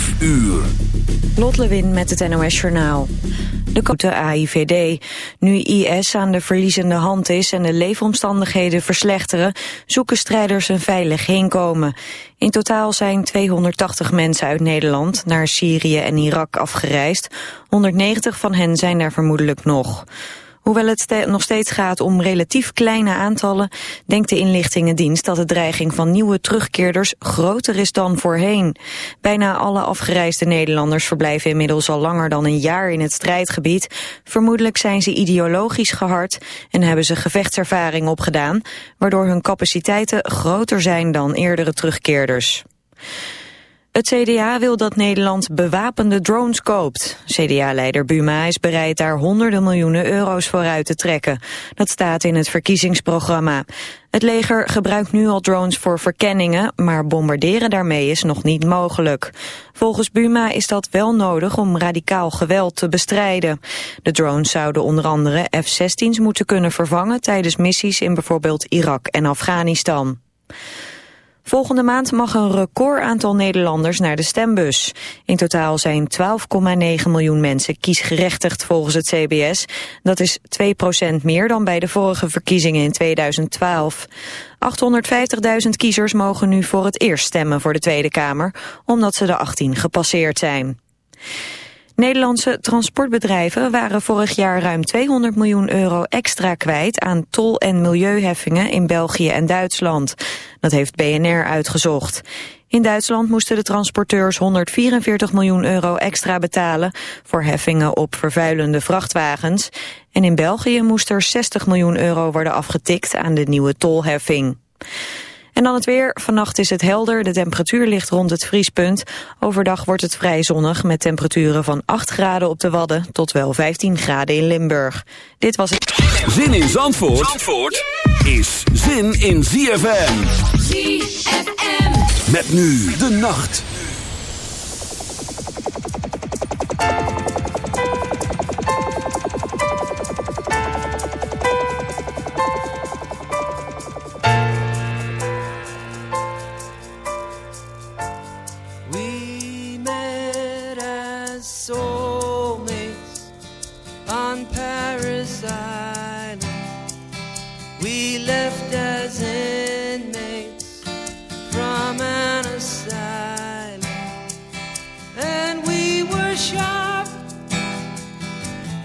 5 uur. Lot Lewin met het NOS Journaal. De AIVD. Nu IS aan de verliezende hand is en de leefomstandigheden verslechteren... zoeken strijders een veilig heenkomen. In totaal zijn 280 mensen uit Nederland naar Syrië en Irak afgereisd. 190 van hen zijn daar vermoedelijk nog. Hoewel het nog steeds gaat om relatief kleine aantallen, denkt de inlichtingendienst dat de dreiging van nieuwe terugkeerders groter is dan voorheen. Bijna alle afgereisde Nederlanders verblijven inmiddels al langer dan een jaar in het strijdgebied. Vermoedelijk zijn ze ideologisch gehard en hebben ze gevechtservaring opgedaan, waardoor hun capaciteiten groter zijn dan eerdere terugkeerders. Het CDA wil dat Nederland bewapende drones koopt. CDA-leider Buma is bereid daar honderden miljoenen euro's voor uit te trekken. Dat staat in het verkiezingsprogramma. Het leger gebruikt nu al drones voor verkenningen, maar bombarderen daarmee is nog niet mogelijk. Volgens Buma is dat wel nodig om radicaal geweld te bestrijden. De drones zouden onder andere F-16's moeten kunnen vervangen tijdens missies in bijvoorbeeld Irak en Afghanistan. Volgende maand mag een record aantal Nederlanders naar de stembus. In totaal zijn 12,9 miljoen mensen kiesgerechtigd volgens het CBS. Dat is 2% meer dan bij de vorige verkiezingen in 2012. 850.000 kiezers mogen nu voor het eerst stemmen voor de Tweede Kamer, omdat ze de 18 gepasseerd zijn. Nederlandse transportbedrijven waren vorig jaar ruim 200 miljoen euro extra kwijt aan tol- en milieuheffingen in België en Duitsland. Dat heeft BNR uitgezocht. In Duitsland moesten de transporteurs 144 miljoen euro extra betalen voor heffingen op vervuilende vrachtwagens. En in België moest er 60 miljoen euro worden afgetikt aan de nieuwe tolheffing. En dan het weer. Vannacht is het helder. De temperatuur ligt rond het vriespunt. Overdag wordt het vrij zonnig met temperaturen van 8 graden op de Wadden tot wel 15 graden in Limburg. Dit was het. Zin in Zandvoort, Zandvoort is zin in ZFM. ZFM. Met nu de nacht.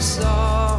Sent us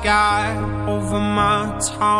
sky over my town.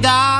die.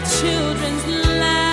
children's lives.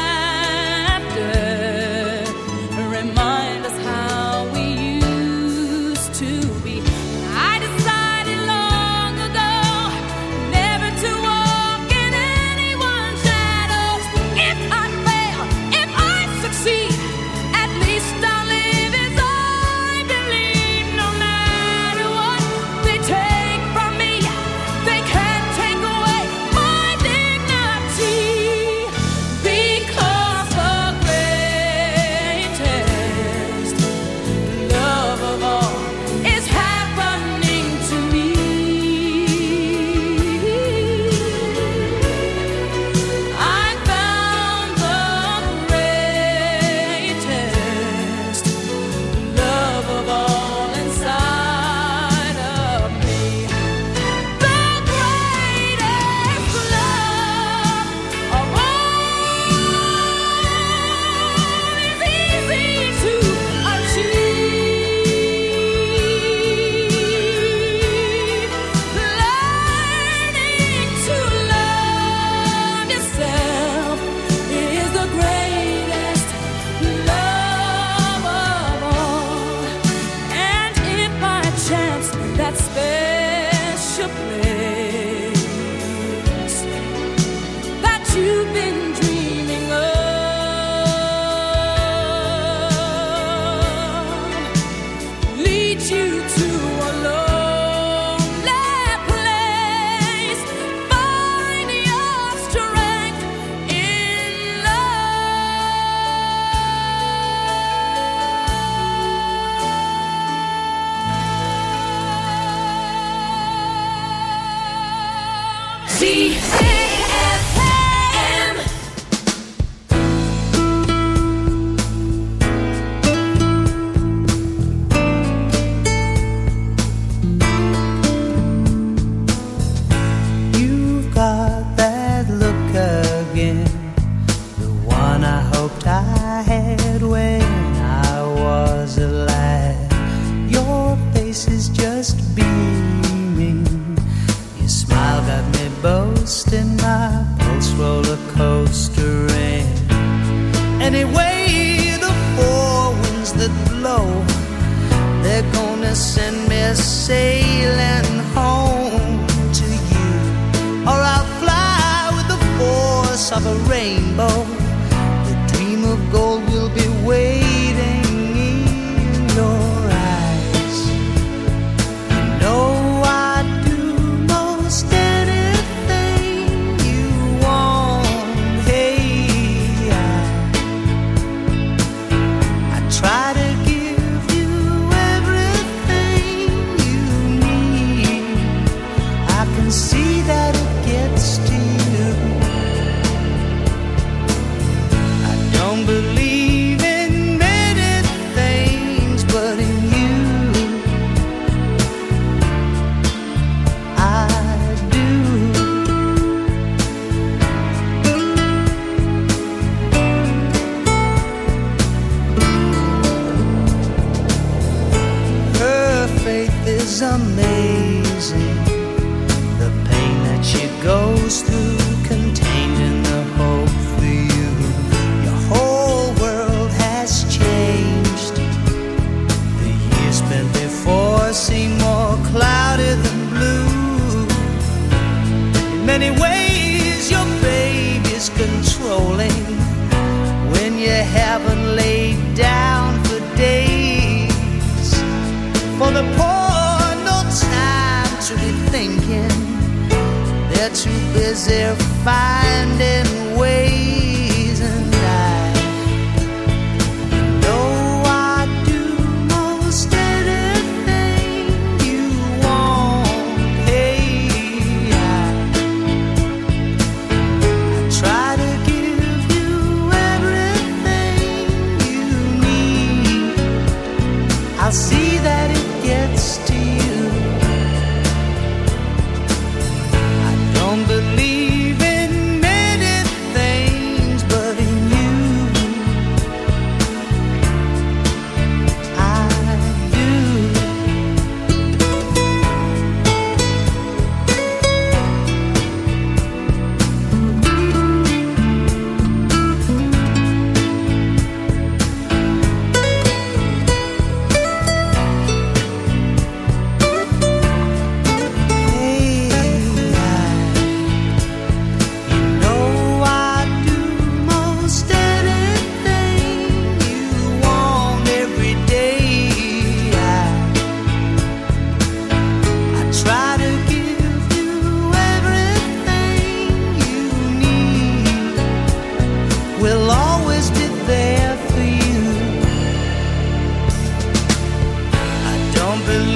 Believe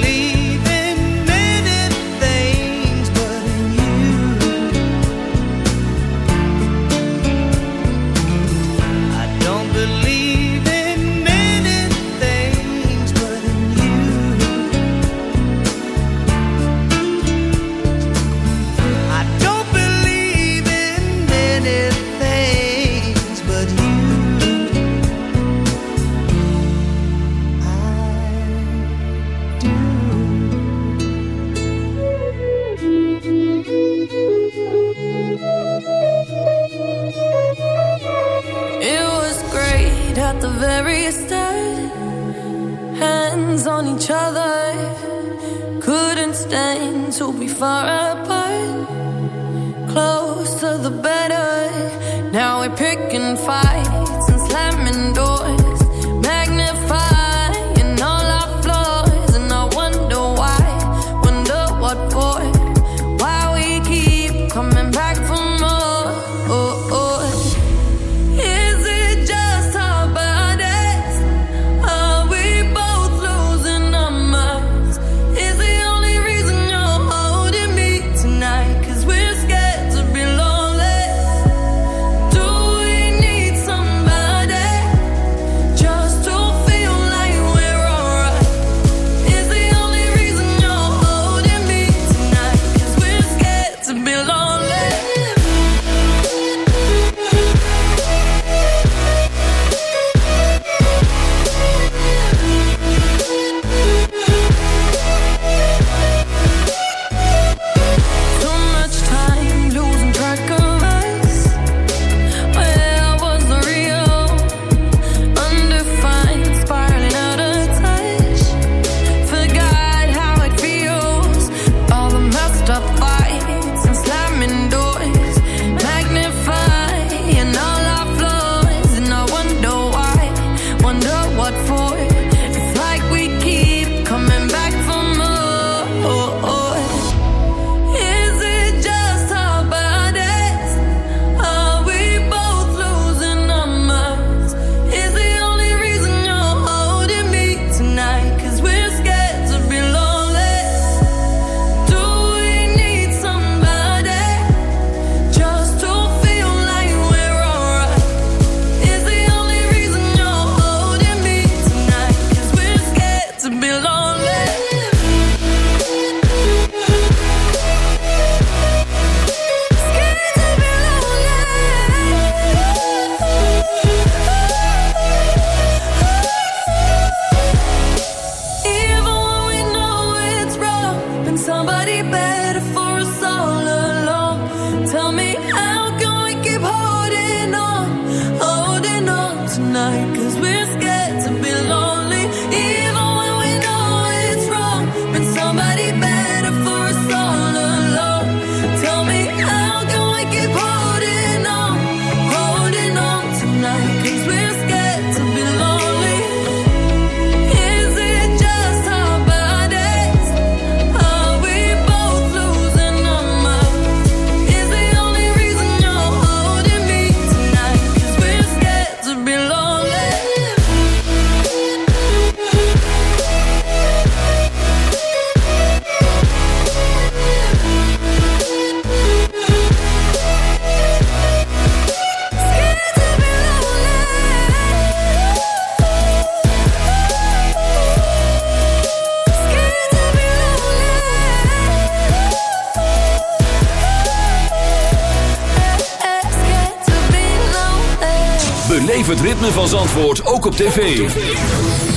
Zandvoort ook op tv.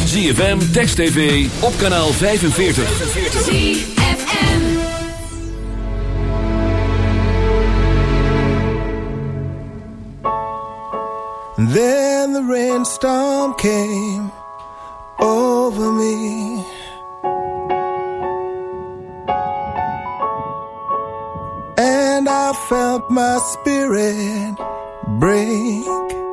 ZFM, Text TV, op kanaal 45. ZFM Then the rainstorm came over me And I felt my spirit break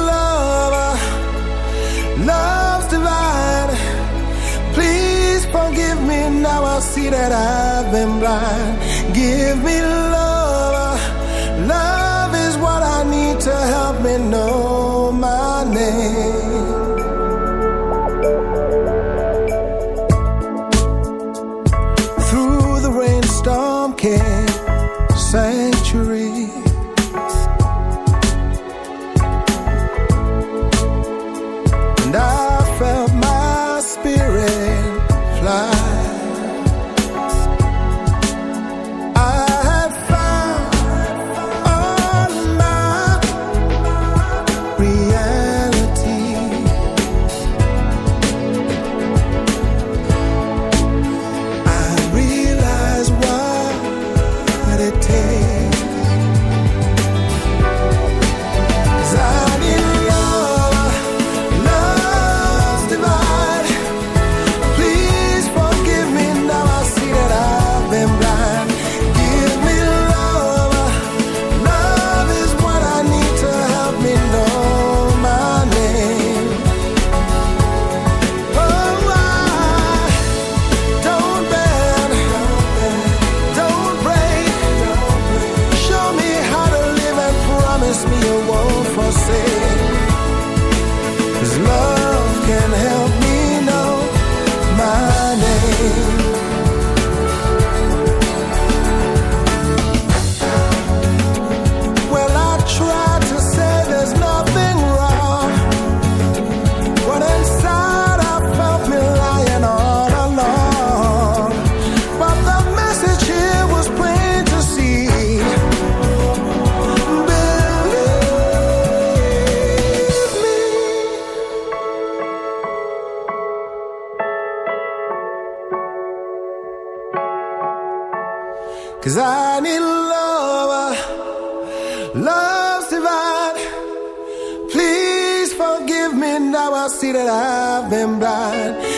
now. I see that I've been blind. Give me love, Cause I need love, uh, love's divine. Please forgive me now, I see that I've been blind.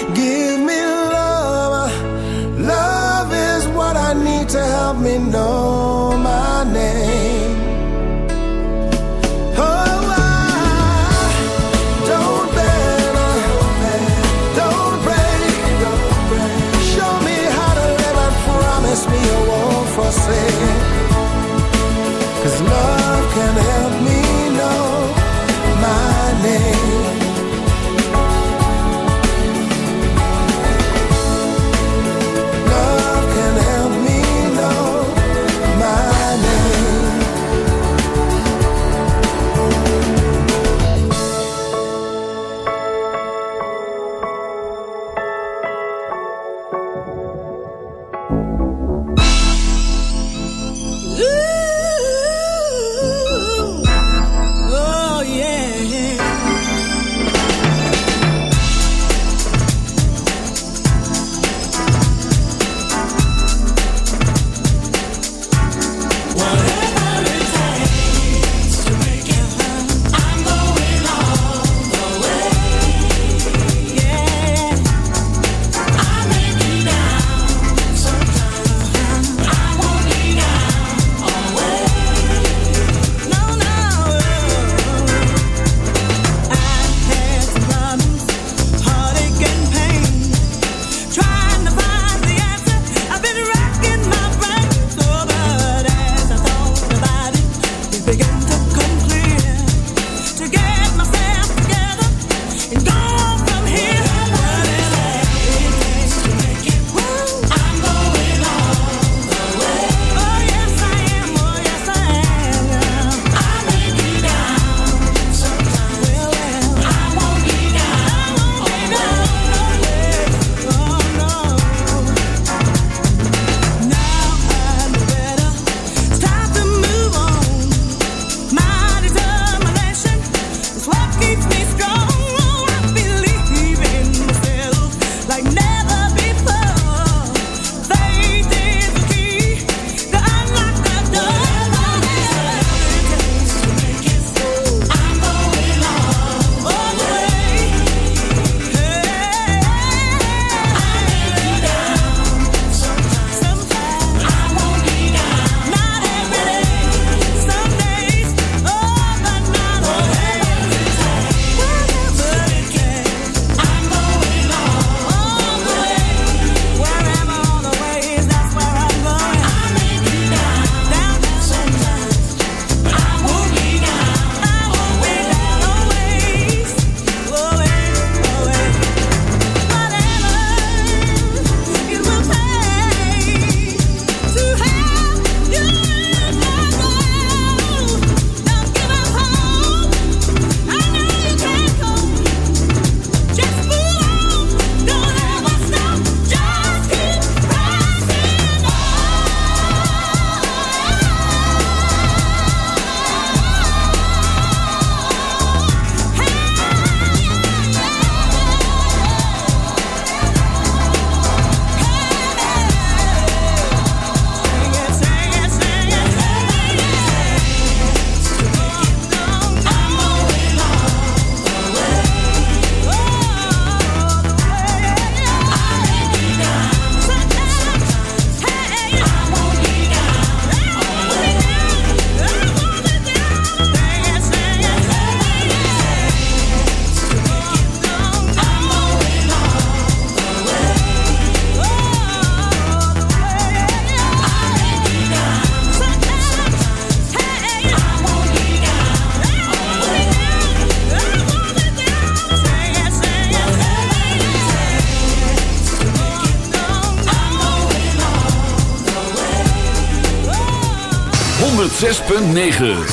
106.9